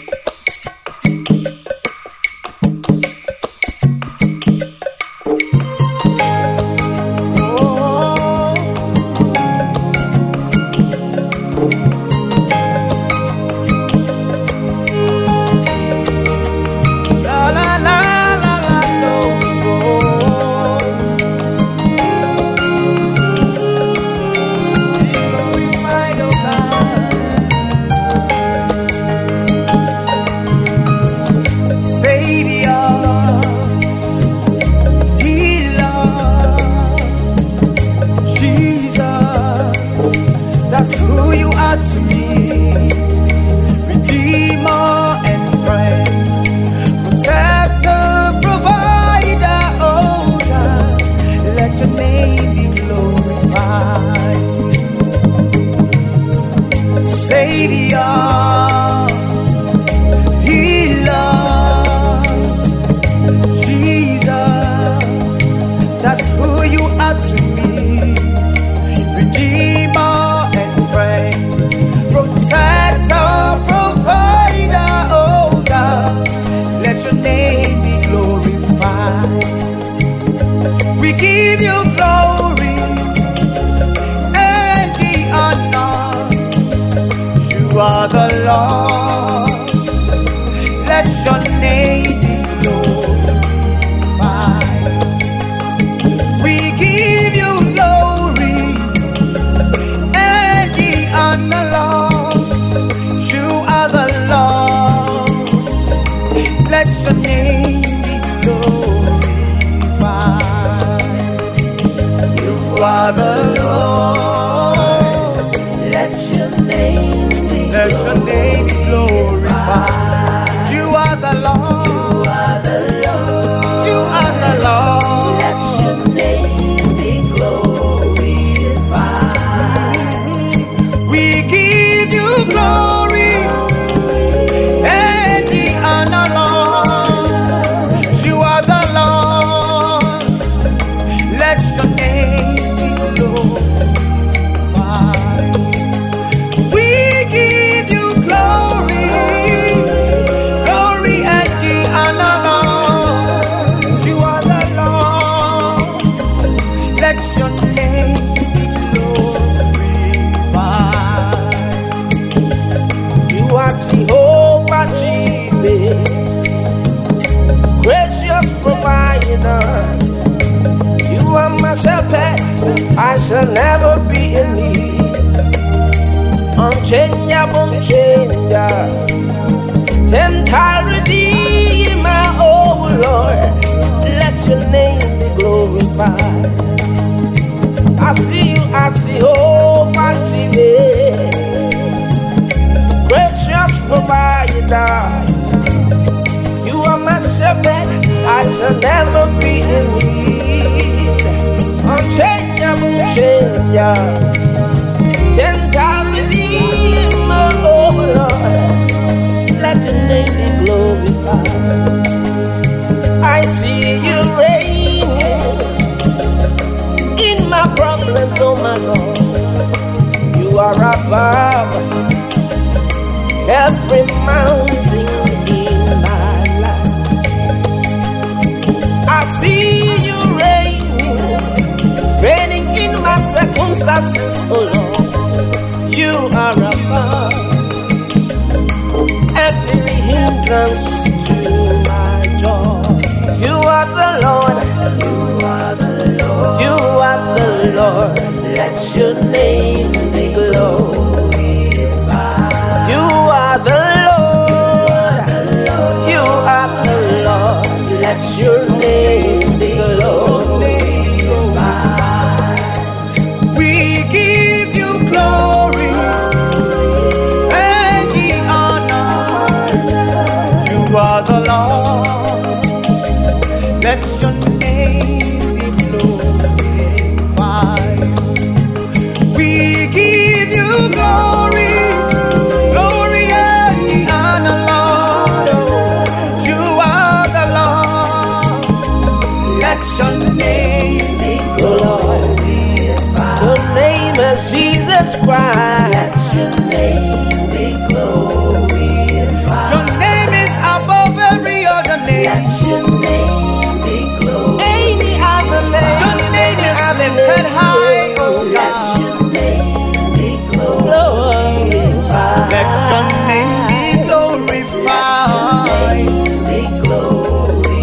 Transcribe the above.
you who you are to me. Lord, let your name be glorified. We give you glory and the honor, Lord. You are the Lord. Let your name be glorified. You are the Lord. let your name be glorified. Kenya bon Kenya. Gentle Redeemer, oh Lord, let your name be glorified. I see you, I see hope I see today. Gracious provider, you are my shepherd, I shall never be in need. Unchangeable, changeable. my problems, oh my Lord. You are above every mountain in my life. I see you reign, reigning in my circumstances, oh Lord. You are above every hindrance. let your name be glorified. You are the Lord. You are the Lord. Let your name Jesus Christ. Your name be glorified. Your name is above every other name. Your name be glorified. Your name. Your name be glorified. Oh Let your name be glorified. Be glorified.